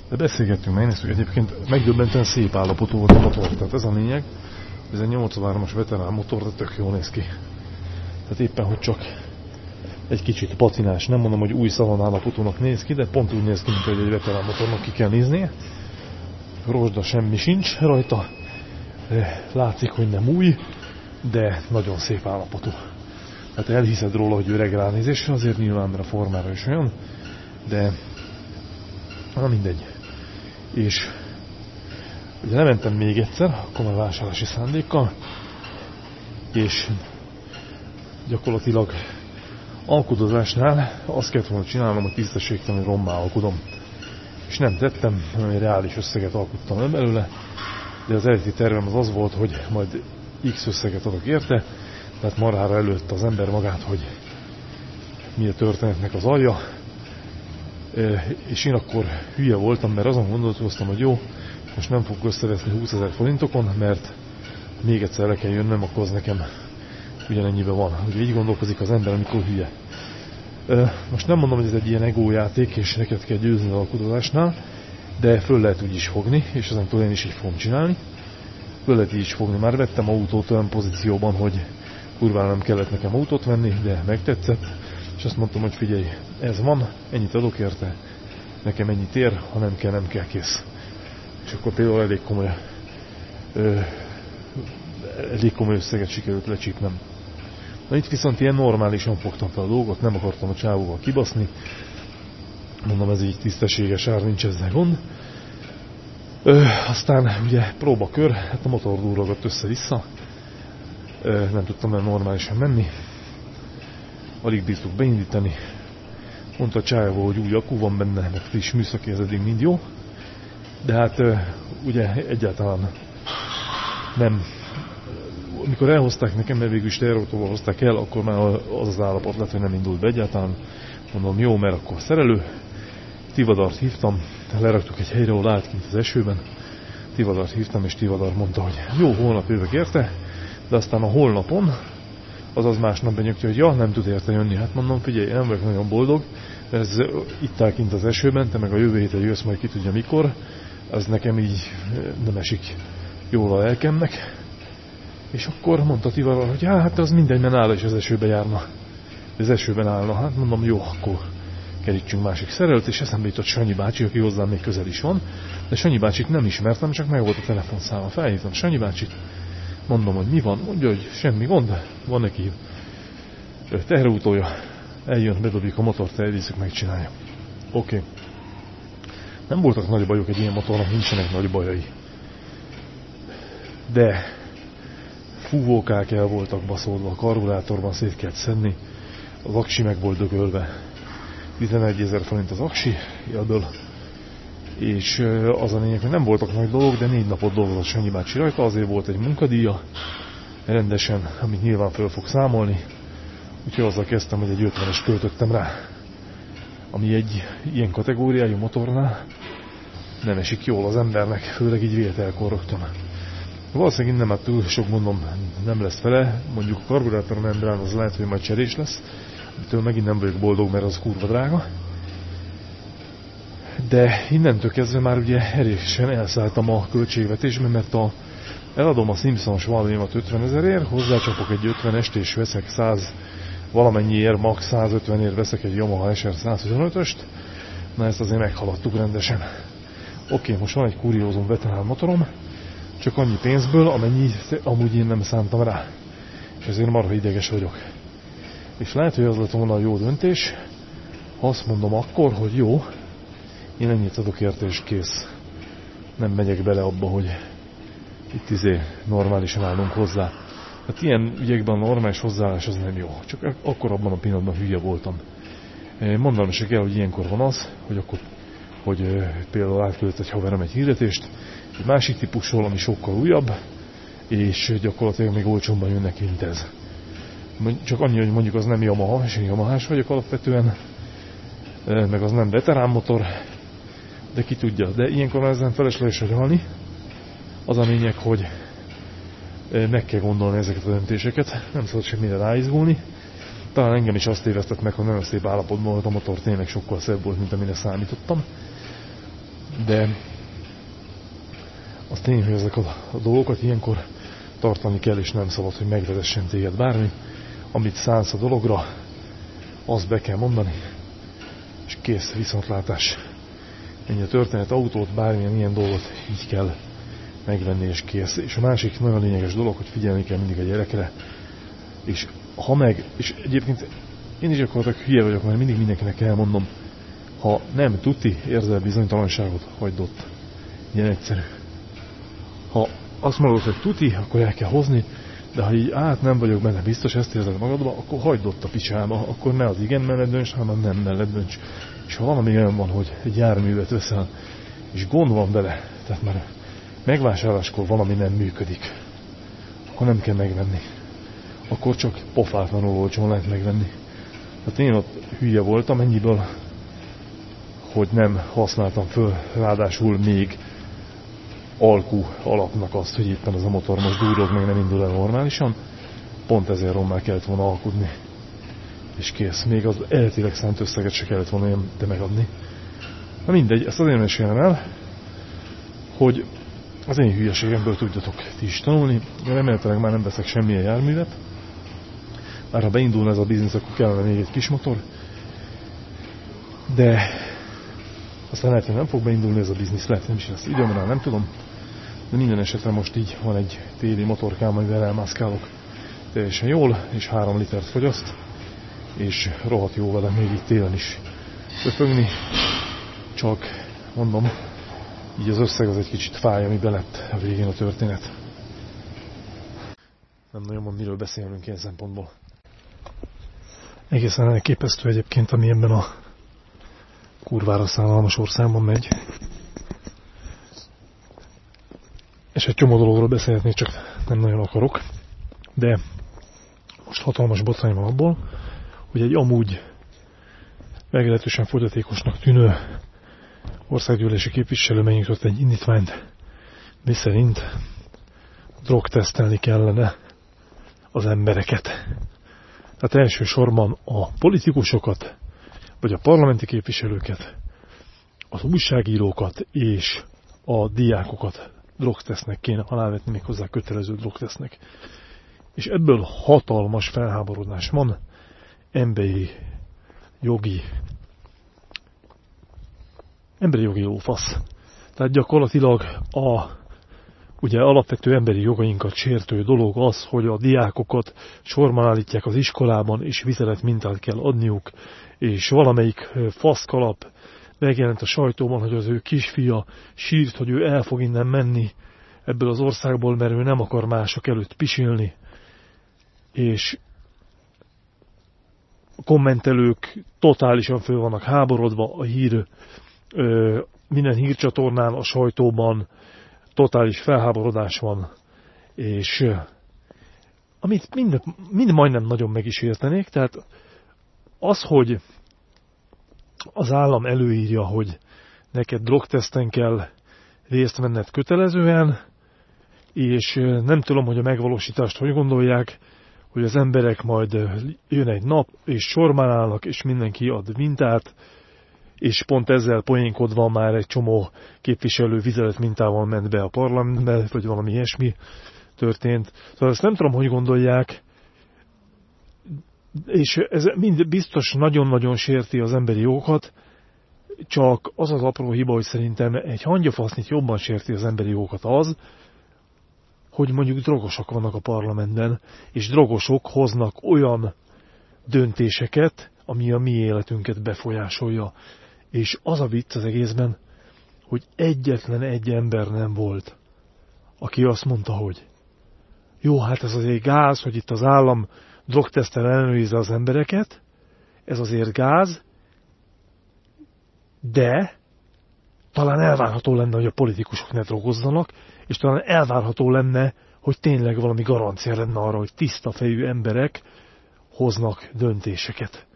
De beszélgettünk, megnéztük, egyébként megdöbbentően szép állapotú volt a motor. Tehát ez a lényeg, ez egy 83-as veterán motor, de tök jól néz ki. Tehát éppen, hogy csak egy kicsit patinás. Nem mondom, hogy új szalon állapotúnak néz ki, de pont úgy néz ki, mint hogy egy veterán motornak ki kell néznie. Rozsda semmi sincs rajta. Látszik, hogy nem új, de nagyon szép állapotú hát elhiszed róla, hogy öreg ránézés, azért nyilván, mert a formára is olyan, de na mindegy. És ugye lementem még egyszer, már vásárlási szándékkal, és gyakorlatilag alkudozásnál azt kellett volna csinálnom, hogy tisztességtelen rommá alkudom. És nem tettem, egy reális összeget alkottam el belőle, de az eredeti tervem az az volt, hogy majd X összeget adok érte, tehát marára előtt az ember magát, hogy mi a történetnek az alja, és én akkor hülye voltam, mert azon gondolkoztam, hogy jó, most nem fogok összeveszni 20 ezer forintokon, mert még egyszer le kell jönnöm, akkor az nekem ugyanennyibe van. Ugye így gondolkozik az ember, amikor hülye. Most nem mondom, hogy ez egy ilyen egójáték, és neked kell győzni a alkudozásnál, de föl lehet úgy is fogni, és ezen én is így fogom csinálni. Föl lehet így is fogni. Már vettem autót olyan pozícióban, hogy kurvára nem kellett nekem autót venni, de megtetszett, És azt mondtam, hogy figyelj, ez van, ennyit adok érte, nekem ennyit ér, ha nem kell, nem kell, kész. És akkor például elég komoly, ö, elég komoly összeget sikerült lecsípnem. Na itt viszont ilyen normálisan fogtam fel a dolgot, nem akartam a csávóval kibaszni. Mondom, ez így tisztességes ár, nincs ezzel gond. Ö, aztán ugye próbakör, hát a motor durragott össze-vissza. nem tudtam el normálisan menni. Alig bírtuk beindítani. Mondta a csávó, hogy új akku van benne, meg friss műszaki, ez eddig mind jó. De hát ugye egyáltalán nem amikor elhozták nekem, mert végül is teherautóval hozták el, akkor már az az állapot lett, hogy nem indult be egyáltalán. Mondom, jó, mert akkor szerelő. Tivadart hívtam, leraktuk egy helyre, ahol állt kint az esőben. Tivadart hívtam, és Tivadar mondta, hogy jó, holnap jövök érte, de aztán a holnapon, azaz másnap benyögtje, hogy ja, nem tud érte jönni. Hát mondom, figyelj, nem vagyok nagyon boldog, ez itt áll kint az esőben, te meg a jövő héten jössz majd ki tudja mikor, az nekem így nem esik jól a lelkemnek. És akkor mondta Tivala, hogy hát az mindegy, mert nála is az esőbe járna. Az esőben állna. Hát mondom, jó, akkor kerítsünk másik szerelőt, és eszembe jutott Sanyi bácsi, aki hozzám még közel is van. De Sanyi bácsit nem ismertem, csak meg volt a telefonszáma. Felhívtam Sanyi bácsit, mondom, hogy mi van. Mondja, hogy semmi gond, van neki teherautója. Eljön, bedobjuk a motort, elviszük, megcsinálja. Oké. Okay. Nem voltak nagy bajok egy ilyen motornak, nincsenek nagy bajai. De fúvókák el voltak baszódva, a karburátorban szét kellett szedni, az aksi meg volt dögölve. 11 ezer forint az aksi, ebből. És az a lényeg, hogy nem voltak nagy dolgok, de négy napot dolgozott Sanyi bácsi rajta, azért volt egy munkadíja, rendesen, amit nyilván föl fog számolni. Úgyhogy azzal kezdtem, hogy egy 50-es költöttem rá, ami egy ilyen kategóriájú motornál nem esik jól az embernek, főleg így vételkor rögtön. Valószínűleg innen már túl sok mondom nem lesz vele, mondjuk a karburátor membrán az lehet, hogy majd cserés lesz, amitől megint nem vagyok boldog, mert az kurva drága. De innentől kezdve már ugye erősen elszálltam a költségvetésbe, mert a, eladom a Simpsons valamimat 50 ezerért, hozzácsapok egy 50-est és veszek 100 valamennyiért, max. 150 ért veszek egy Yamaha SR 125-öst, na ezt azért meghaladtuk rendesen. Oké, most van egy kuriózum veterán motorom, csak annyi pénzből, amennyi amúgy én nem szántam rá. És ezért marha ideges vagyok. És lehet, hogy az lett volna a jó döntés, ha azt mondom akkor, hogy jó, én ennyit adok érte és kész. Nem megyek bele abba, hogy itt izé normálisan állunk hozzá. Hát ilyen ügyekben a normális hozzáállás az nem jó. Csak akkor abban a pillanatban hülye voltam. Mondanom se kell, hogy ilyenkor van az, hogy akkor hogy például átküldött egy haverom egy hirdetést, egy másik típusról, ami sokkal újabb, és gyakorlatilag még olcsóbban jönnek, mint ez. Csak annyi, hogy mondjuk az nem Yamaha, és én Yamahás vagyok alapvetően, meg az nem veterán motor, de ki tudja. De ilyenkor már ezen felesleges halni. Az a lényeg, hogy meg kell gondolni ezeket a döntéseket, nem szabad semmire ráizgulni. Talán engem is azt évesztett meg, hogy nagyon szép állapotban volt a motor, tényleg sokkal szebb volt, mint amire számítottam. De az tény, hogy ezek a, dolgokat ilyenkor tartani kell, és nem szabad, hogy megvezessen téged bármi. Amit szánsz a dologra, azt be kell mondani, és kész, viszontlátás. Ennyi a történet, autót, bármilyen ilyen dolgot így kell megvenni, és kész. És a másik nagyon lényeges dolog, hogy figyelni kell mindig a gyerekre, és ha meg, és egyébként én is gyakorlatilag hülye vagyok, mert mindig mindenkinek elmondom, ha nem tuti érzel bizonytalanságot, hagyd ott. Ilyen egyszerű. Ha azt mondod, hogy tuti, akkor el kell hozni, de ha így át nem vagyok benne biztos, ezt érzed magadba, akkor hagyd ott a picsába, akkor ne az igen mellett dönts, hanem nem mellett dönts. És ha valami olyan van, hogy egy járművet veszel, és gond van vele, tehát már megvásárláskor valami nem működik, akkor nem kell megvenni. Akkor csak pofátlanul olcsón lehet megvenni. Hát én ott hülye voltam, ennyiből, hogy nem használtam föl, ráadásul még alkú alapnak azt, hogy éppen ez a motor most durog, meg nem indul el normálisan. Pont ezért rommá kellett volna alkudni. És kész. Még az eletileg szánt összeget se kellett volna ilyen de megadni. Na mindegy, ezt azért mesélem el, hogy az én hülyeségemből tudjatok ti is tanulni. Remélhetőleg már nem veszek semmilyen járművet. Már ha beindulna ez a biznisz, akkor kellene még egy kis motor. De aztán lehet, hogy nem fog beindulni ez a biznisz, lehet, nem is lesz időm rá, nem tudom. De minden esetre most így van egy téli motorkám, amivel elmászkálok teljesen jól, és 3 litert fogyaszt, és rohadt jó vele még itt télen is öfögni. Csak mondom, így az összeg az egy kicsit fáj, ami belett a végén a történet. Nem nagyon van miről beszélnünk ilyen szempontból. Egészen elképesztő egyébként, ami ebben a kurvára szállalmas országban megy. És egy csomó dologról beszélhetnék, csak nem nagyon akarok. De most hatalmas botrány van abból, hogy egy amúgy meglehetősen fogyatékosnak tűnő országgyűlési képviselő megnyitott egy indítványt, mi szerint drogtesztelni kellene az embereket. Tehát elsősorban a politikusokat, vagy a parlamenti képviselőket, az újságírókat és a diákokat drogtesznek kéne alávetni még hozzá kötelező drogtesznek. És ebből hatalmas felháborodás van, emberi jogi emberi jogi lófasz. Tehát gyakorlatilag a ugye alapvető emberi jogainkat sértő dolog az, hogy a diákokat sorban állítják az iskolában, és vizelet mintát kell adniuk, és valamelyik faszkalap megjelent a sajtóban, hogy az ő kisfia sírt, hogy ő el fog innen menni ebből az országból, mert ő nem akar mások előtt pisilni. És a kommentelők totálisan föl vannak háborodva, a hír minden hírcsatornán, a sajtóban totális felháborodás van, és amit mind, mind majdnem nagyon meg is értenék, tehát az, hogy az állam előírja, hogy neked drogteszten kell részt venned kötelezően, és nem tudom, hogy a megvalósítást hogy gondolják, hogy az emberek majd jön egy nap, és sorban állnak, és mindenki ad mintát, és pont ezzel poénkodva már egy csomó képviselő vizelet mintával ment be a parlamentbe, vagy valami ilyesmi történt. Szóval ezt nem tudom, hogy gondolják, és ez mind biztos nagyon-nagyon sérti az emberi jogokat, csak az az apró hiba, hogy szerintem egy hangyafasznyit jobban sérti az emberi jogokat az, hogy mondjuk drogosok vannak a parlamentben, és drogosok hoznak olyan döntéseket, ami a mi életünket befolyásolja. És az a vicc az egészben, hogy egyetlen egy ember nem volt, aki azt mondta, hogy jó, hát ez azért gáz, hogy itt az állam drogtesztel ellenőrizze az embereket, ez azért gáz, de talán elvárható lenne, hogy a politikusok ne drogozzanak, és talán elvárható lenne, hogy tényleg valami garancia lenne arra, hogy tiszta fejű emberek hoznak döntéseket.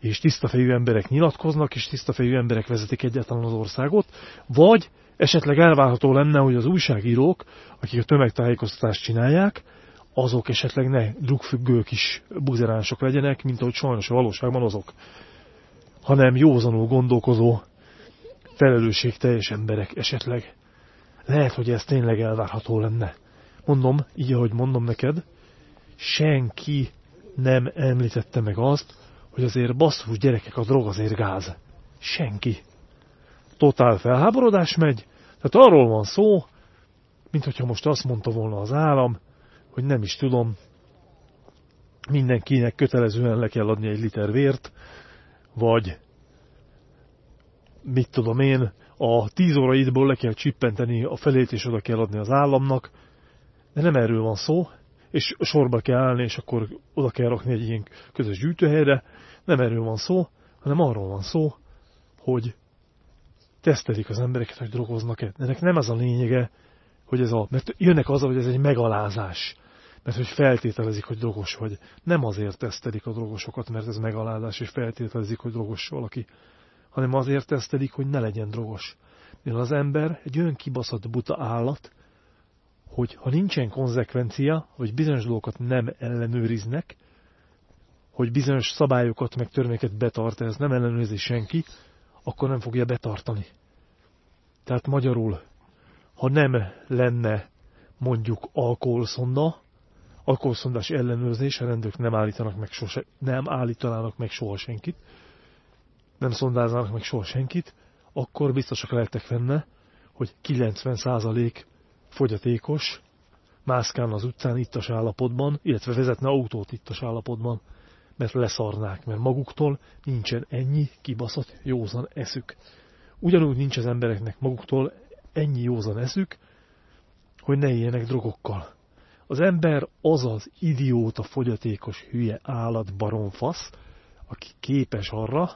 És tisztafejű emberek nyilatkoznak, és tisztafejű emberek vezetik egyáltalán az országot, vagy esetleg elvárható lenne, hogy az újságírók, akik a tömegtájékoztatást csinálják, azok esetleg ne drugfüggők is buzeránsok legyenek, mint ahogy sajnos a valóságban azok, hanem józanul gondolkozó, felelősségteljes emberek esetleg. Lehet, hogy ez tényleg elvárható lenne. Mondom, így ahogy mondom neked, senki nem említette meg azt, hogy azért basszus gyerekek, a drog azért gáz. Senki. Totál felháborodás megy, tehát arról van szó, mint hogyha most azt mondta volna az állam, hogy nem is tudom, mindenkinek kötelezően le kell adni egy liter vért, vagy mit tudom én, a 10 óraidból le kell csippenteni a felét, és oda kell adni az államnak, de nem erről van szó, és sorba kell állni, és akkor oda kell rakni egy ilyen közös gyűjtőhelyre. Nem erről van szó, hanem arról van szó, hogy tesztelik az embereket, hogy drogoznak-e. Ennek nem az a lényege, hogy ez a, mert jönnek azzal, hogy ez egy megalázás, mert hogy feltételezik, hogy drogos vagy. Nem azért tesztelik a drogosokat, mert ez megalázás, és feltételezik, hogy drogos valaki, hanem azért tesztelik, hogy ne legyen drogos. Mivel az ember egy olyan kibaszott buta állat, hogy ha nincsen konzekvencia, vagy bizonyos dolgokat nem ellenőriznek, hogy bizonyos szabályokat meg törvényeket betart, ez nem ellenőrzi senki, akkor nem fogja betartani. Tehát magyarul, ha nem lenne mondjuk alkoholszonda, alkoholszondás ellenőrzés, a rendőrök nem állítanak meg sose, nem állítanának meg soha senkit, nem szondáznának meg soha senkit, akkor biztosak lehettek benne, hogy 90% fogyatékos mászkálna az utcán ittas állapotban, illetve vezetne autót ittas állapotban, mert leszarnák, mert maguktól nincsen ennyi kibaszott józan eszük. Ugyanúgy nincs az embereknek maguktól ennyi józan eszük, hogy ne éljenek drogokkal. Az ember az az idióta, fogyatékos, hülye állat, baromfasz, aki képes arra,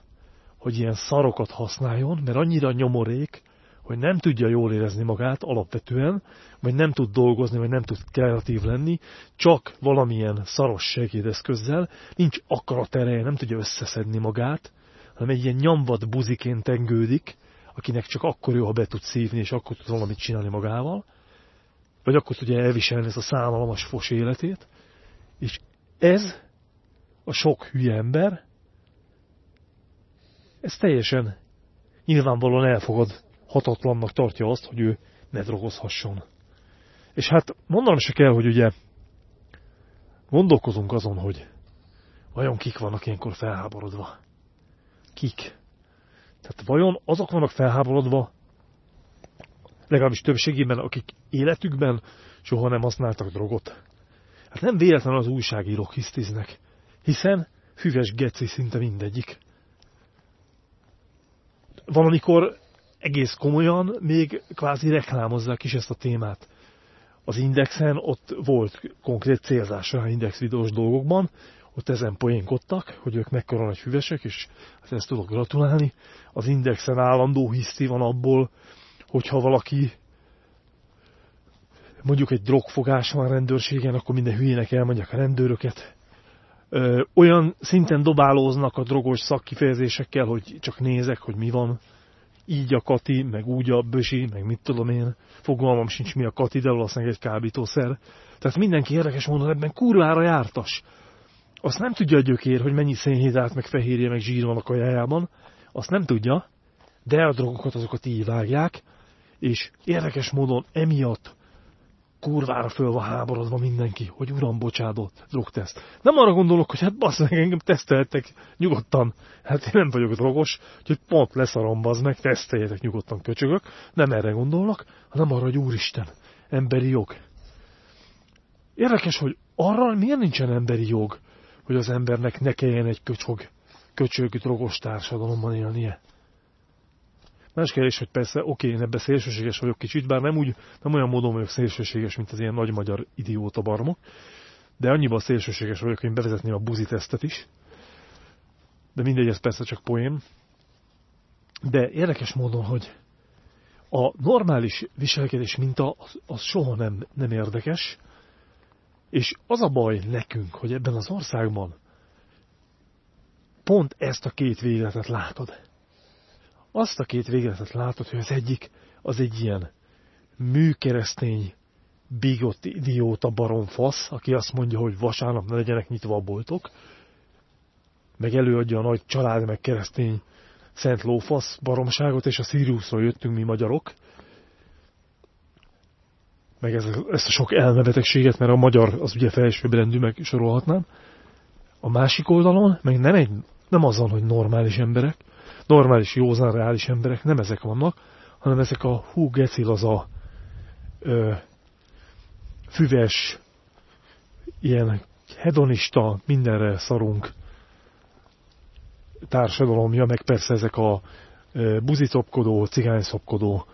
hogy ilyen szarokat használjon, mert annyira nyomorék, hogy nem tudja jól érezni magát alapvetően, vagy nem tud dolgozni, vagy nem tud kreatív lenni, csak valamilyen szaros segédeszközzel, nincs akarat ereje, nem tudja összeszedni magát, hanem egy ilyen nyomvat buziként tengődik, akinek csak akkor jó, ha be tud szívni, és akkor tud valamit csinálni magával, vagy akkor tudja elviselni ezt a szánalmas fos életét, és ez a sok hülye ember, ez teljesen nyilvánvalóan elfogad hatatlannak tartja azt, hogy ő ne drogozhasson. És hát mondanom se kell, hogy ugye gondolkozunk azon, hogy vajon kik vannak ilyenkor felháborodva. Kik? Tehát vajon azok vannak felháborodva, legalábbis többségében, akik életükben soha nem használtak drogot. Hát nem véletlenül az újságírók hisztiznek, hiszen füves geci szinte mindegyik. Valamikor egész komolyan még kvázi reklámozzák is ezt a témát. Az Indexen ott volt konkrét célzás rá Index videós dolgokban, ott ezen poénkodtak, hogy ők mekkora nagy füvesek, és hát ezt tudok gratulálni. Az Indexen állandó hiszti van abból, hogyha valaki mondjuk egy drogfogás van rendőrségen, akkor minden hülyének elmondják a rendőröket. Ö, olyan szinten dobálóznak a drogos szakkifejezésekkel, hogy csak nézek, hogy mi van így a Kati, meg úgy a Bösi, meg mit tudom én, fogalmam sincs mi a Kati, de valószínűleg egy kábítószer. Tehát mindenki érdekes módon ebben kurvára jártas. Azt nem tudja a gyökér, hogy mennyi szénhidrát, meg fehérje, meg zsír van a kajájában. Azt nem tudja, de a drogokat azokat így vágják, és érdekes módon emiatt kurvára föl van háborodva mindenki, hogy uram, bocsádott, drogteszt. Nem arra gondolok, hogy hát bassz meg, engem teszteltek nyugodtan. Hát én nem vagyok drogos, úgyhogy pont leszarom, bazd meg, teszteljetek nyugodtan, köcsögök. Nem erre gondolnak, hanem arra, hogy úristen, emberi jog. Érdekes, hogy arra miért nincsen emberi jog, hogy az embernek ne kelljen egy köcsög, köcsög drogos társadalomban élnie. Más kérdés, hogy persze, oké, én ebben szélsőséges vagyok kicsit, bár nem, úgy, nem olyan módon vagyok szélsőséges, mint az ilyen nagy magyar idióta barmok, de annyiban szélsőséges vagyok, hogy én bevezetném a buzi tesztet is. De mindegy, ez persze csak poém. De érdekes módon, hogy a normális viselkedés minta az, az soha nem, nem érdekes, és az a baj nekünk, hogy ebben az országban pont ezt a két végletet látod azt a két végletet látod, hogy az egyik az egy ilyen műkeresztény, bigott idióta baromfasz, aki azt mondja, hogy vasárnap ne legyenek nyitva a boltok, meg előadja a nagy család, meg keresztény szent lófasz baromságot, és a Siriusról jöttünk mi magyarok, meg ez, ezt a sok elmebetegséget, mert a magyar az ugye felsőbbrendű, meg sorolhatnám. A másik oldalon meg nem, egy, nem azon, hogy normális emberek, normális, józan, reális emberek nem ezek vannak, hanem ezek a hú gecil az a ö, füves, ilyen hedonista, mindenre szarunk társadalomja, meg persze ezek a buzicopkodó, cigányszopkodó,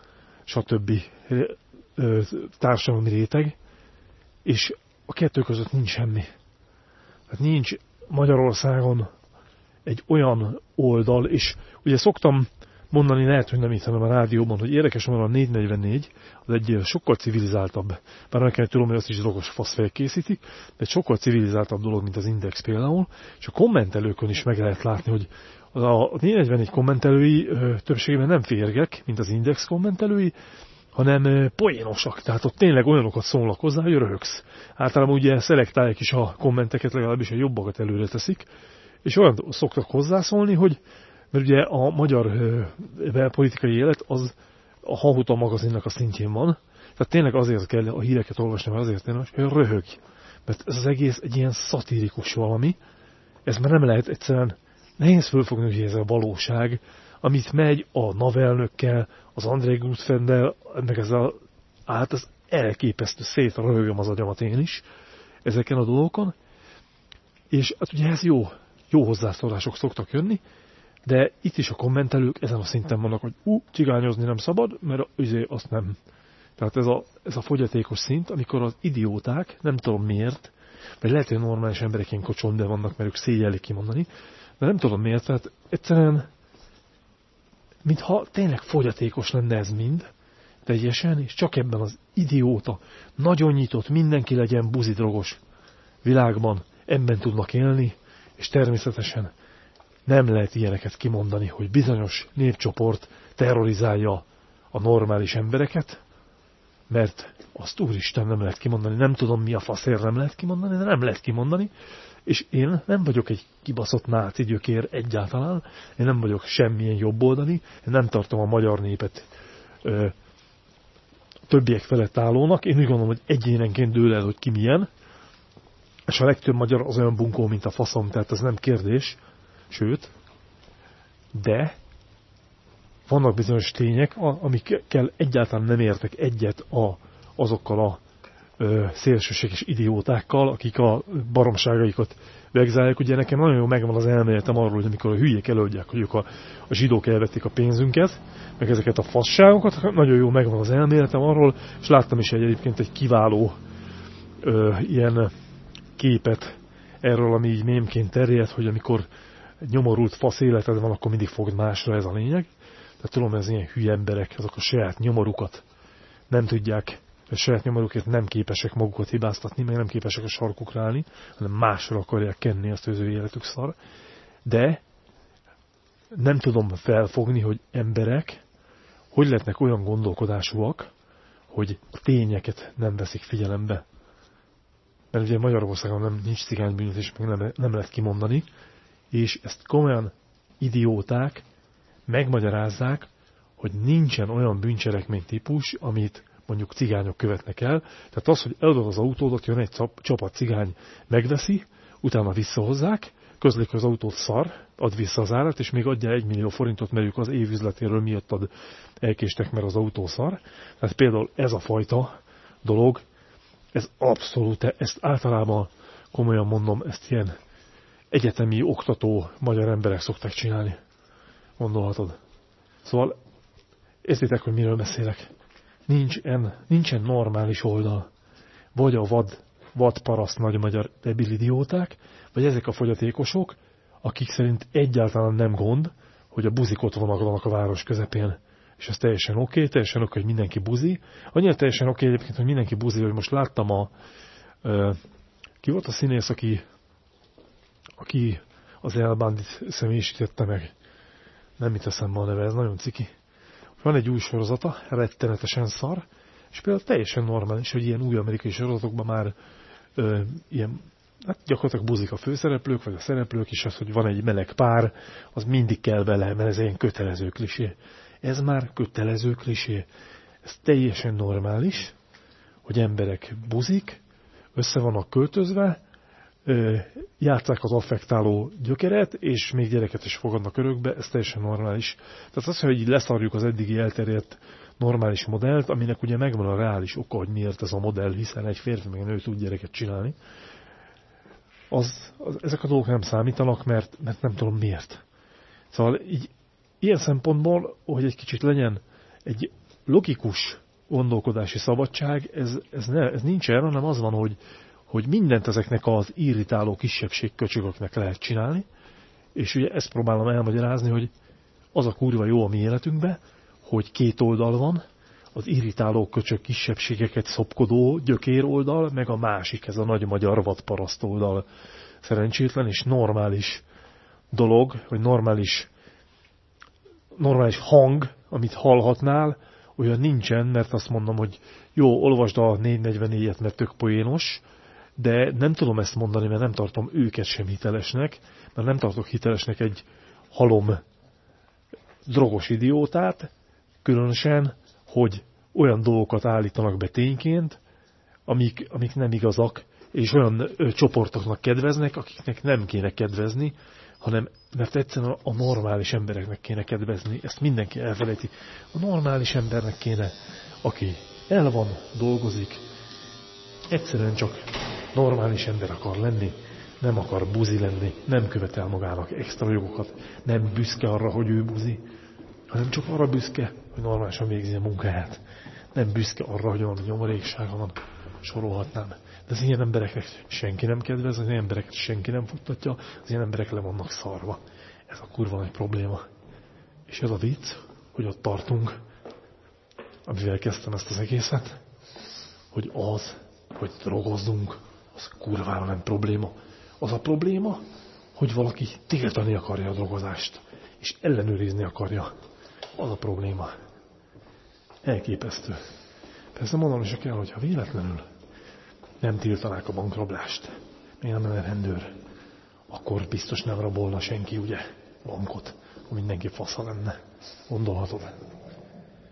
stb. társadalmi réteg, és a kettő között nincs semmi. Tehát nincs Magyarországon egy olyan oldal, és ugye szoktam mondani, lehet, hogy nem hanem a rádióban, hogy érdekes van a 444, az egy sokkal civilizáltabb, bár nekem tudom, hogy azt is drogos fasz felkészítik, de sokkal civilizáltabb dolog, mint az Index például, és a kommentelőkön is meg lehet látni, hogy a 444 kommentelői többségében nem férgek, mint az Index kommentelői, hanem poénosak. Tehát ott tényleg olyanokat szólnak hozzá, hogy röhögsz. Általában ugye szelektálják is a kommenteket, legalábbis a jobbakat előre teszik, és olyan szoktak hozzászólni, hogy mert ugye a magyar politikai élet az a Hahuta magazinnak a szintjén van, tehát tényleg azért kell a híreket olvasni, mert azért tényleg, hogy röhög. mert ez az egész egy ilyen szatirikus valami, ez már nem lehet egyszerűen, nehéz fölfogni, hogy ez a valóság, amit megy a navelnökkel, az André Gutfendel, meg ez a, hát az elképesztő szétröhögöm az agyamat én is ezeken a dolgokon, és hát ugye ez jó, jó hozzászólások szoktak jönni, de itt is a kommentelők ezen a szinten vannak, hogy ú, cigányozni nem szabad, mert azért azt nem. Tehát ez a, ez a fogyatékos szint, amikor az idióták, nem tudom miért, vagy lehet, hogy normális emberek ilyen kocsonde vannak, mert ők szégyellik kimondani, de nem tudom miért, tehát egyszerűen, mintha tényleg fogyatékos lenne ez mind, teljesen, és csak ebben az idióta, nagyon nyitott, mindenki legyen buzidrogos világban, ebben tudnak élni, és természetesen nem lehet ilyeneket kimondani, hogy bizonyos népcsoport terrorizálja a normális embereket, mert azt úristen nem lehet kimondani, nem tudom mi a faszér nem lehet kimondani, de nem lehet kimondani, és én nem vagyok egy kibaszott náci gyökér egyáltalán, én nem vagyok semmilyen jobboldali, én nem tartom a magyar népet ö, többiek felett állónak, én úgy gondolom, hogy egyénenként dől el, hogy ki milyen, és a legtöbb magyar az olyan bunkó, mint a faszom, tehát ez nem kérdés, sőt, de vannak bizonyos tények, amikkel egyáltalán nem értek egyet a, azokkal a ö, szélsőséges idiótákkal, akik a baromságaikat vegzálják. Ugye nekem nagyon jó megvan az elméletem arról, hogy amikor a hülyék előadják, hogy ők a, a zsidók elvették a pénzünket, meg ezeket a fasságokat, nagyon jó megvan az elméletem arról, és láttam is egy, egyébként egy kiváló ö, ilyen képet erről, ami így mémként terjed, hogy amikor nyomorult fasz életed van, akkor mindig fogd másra, ez a lényeg. Tehát tudom, ez ilyen hülye emberek, azok a saját nyomorukat nem tudják, a saját nyomorukért nem képesek magukat hibáztatni, meg nem képesek a sarkukra állni, hanem másra akarják kenni azt, az ő életük szar. De nem tudom felfogni, hogy emberek hogy lehetnek olyan gondolkodásúak, hogy tényeket nem veszik figyelembe. Mert ugye Magyarországon nem, nincs cigánybűnözés, meg nem, nem lehet kimondani, és ezt komolyan idióták megmagyarázzák, hogy nincsen olyan bűncselekmény típus, amit mondjuk cigányok követnek el. Tehát az, hogy eladod az autódat, jön egy csapat cigány, megveszi, utána visszahozzák, közlik az autót szar, ad vissza az árat, és még adja egy millió forintot, mert ők az évüzletéről miattad elkéstek, mert az autó szar. Tehát például ez a fajta dolog, ez abszolút, ezt általában komolyan mondom, ezt ilyen egyetemi oktató magyar emberek szokták csinálni. Gondolhatod. Szóval értitek, hogy miről beszélek. Nincsen, nincsen normális oldal. Vagy a vad, vad paraszt nagy magyar debilidióták, vagy ezek a fogyatékosok, akik szerint egyáltalán nem gond, hogy a buzik ott vannak a város közepén. És ez teljesen oké, okay, teljesen oké, okay, hogy mindenki buzi. Annyira teljesen oké okay, egyébként, hogy mindenki buzi, hogy most láttam a... Ö, ki volt a színész, aki aki az elbandit személyisítette meg. Nem mit eszembe a neve, ez nagyon ciki. Van egy új sorozata, rettenetesen szar, és például teljesen normális, hogy ilyen új amerikai sorozatokban már ö, ilyen, hát gyakorlatilag buzik a főszereplők, vagy a szereplők is, az, hogy van egy meleg pár, az mindig kell vele, mert ez ilyen kötelező klisé. Ez már kötelező klisé. Ez teljesen normális, hogy emberek buzik, össze vannak költözve, játszák az affektáló gyökeret, és még gyereket is fogadnak örökbe, ez teljesen normális. Tehát az, hogy így leszarjuk az eddigi elterjedt normális modellt, aminek ugye megvan a reális oka, hogy miért ez a modell, hiszen egy férfi meg egy nő tud gyereket csinálni, az, az, ezek a dolgok nem számítanak, mert, mert nem tudom miért. Szóval így, ilyen szempontból, hogy egy kicsit legyen egy logikus gondolkodási szabadság, ez, ez, ne, ez nincsen, hanem az van, hogy hogy mindent ezeknek az irritáló kisebbség köcsögöknek lehet csinálni, és ugye ezt próbálom elmagyarázni, hogy az a kurva jó a mi életünkben, hogy két oldal van, az irritáló köcsög kisebbségeket szopkodó gyökér oldal, meg a másik, ez a nagy magyar vadparaszt oldal. Szerencsétlen és normális dolog, vagy normális, normális hang, amit hallhatnál, olyan nincsen, mert azt mondom, hogy jó, olvasd a 444-et, mert tök poénos, de nem tudom ezt mondani, mert nem tartom őket sem hitelesnek, mert nem tartok hitelesnek egy halom drogos idiótát, különösen, hogy olyan dolgokat állítanak be tényként, amik, amik nem igazak, és olyan ö, csoportoknak kedveznek, akiknek nem kéne kedvezni, hanem mert egyszerűen a normális embereknek kéne kedvezni, ezt mindenki elfelejti. A normális embernek kéne, aki el van, dolgozik, egyszerűen csak normális ember akar lenni, nem akar buzi lenni, nem követel magának extra jogokat, nem büszke arra, hogy ő buzi, hanem csak arra büszke, hogy normálisan végzi a munkáját. Nem büszke arra, hogy valami nyomoréksága van, sorolhatnám. De az ilyen embereknek senki nem kedvez, az ilyen embereket senki nem futtatja, az ilyen emberek le vannak szarva. Ez a kurva nagy probléma. És ez a vicc, hogy ott tartunk, amivel kezdtem ezt az egészet, hogy az, hogy drogozzunk, az kurvára nem probléma. Az a probléma, hogy valaki tiltani akarja a drogozást, és ellenőrizni akarja. Az a probléma. Elképesztő. Persze mondanom is kell, hogyha véletlenül nem tiltanák a bankrablást, még nem lenne rendőr, akkor biztos nem rabolna senki, ugye, bankot, mindenki fasza lenne. Gondolhatod?